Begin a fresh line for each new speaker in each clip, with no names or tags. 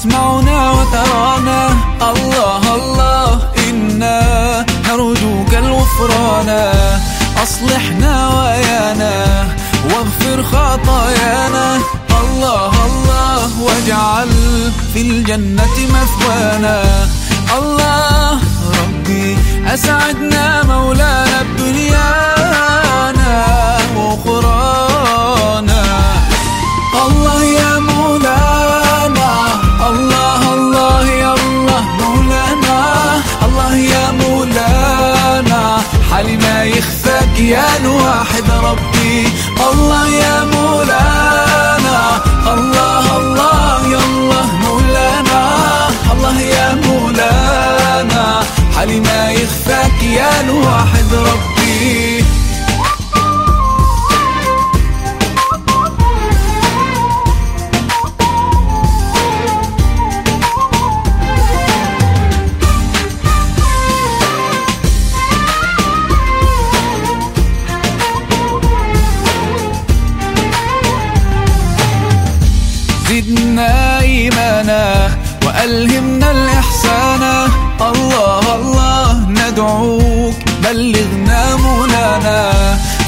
تسمعنا وترانا. الله الله إنا نرجوك الغفران أصلحنا ويانا واغفر خطايانا. الله الله واجعل في الجنة مثوانا. الله ربي أسعدنا يا الواحد ربي. الله يا مولانا. الله الله يا الله مولانا. الله يا مولانا. حالي ما يخفاك زدنا إيمانا وألهمنا الإحسان. الله الله ندعوك. بلغنا مولانا.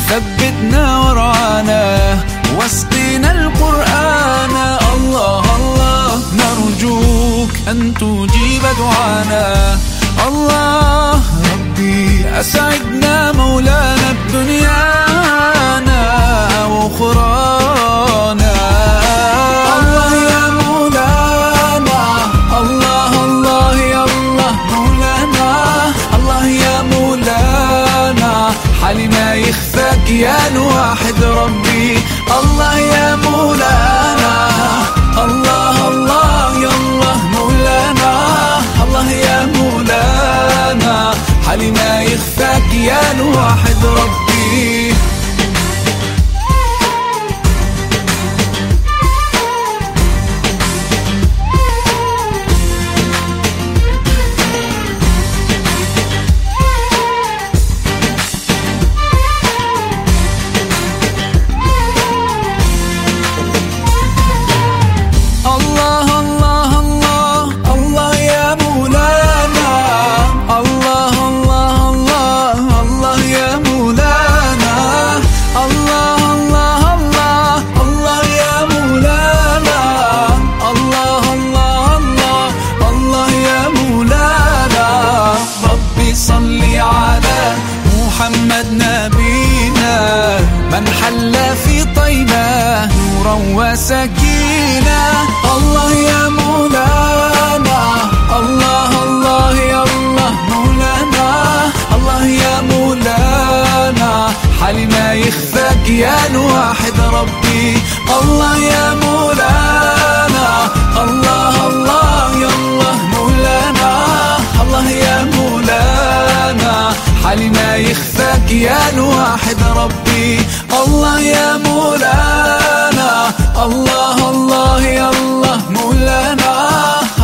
ثبتنا ورعانا. واسقنا القرآن. الله الله نرجوك أن تجيب دعانا. يا الواحد وسكينه الله يا مولانا. الله الله يا الله مولانا. الله يا مولانا. حالي ما يخفاك يا الواحد ربي. الله يا مولانا. الله الله يا الله مولانا. الله يا مولانا. حالي ما يخفاك يا الواحد ربي. الله يا مولانا. الله الله يا الله مولانا.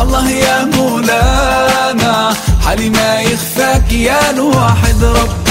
الله يا مولانا. حالي ما يخفاك يا الواحد ربي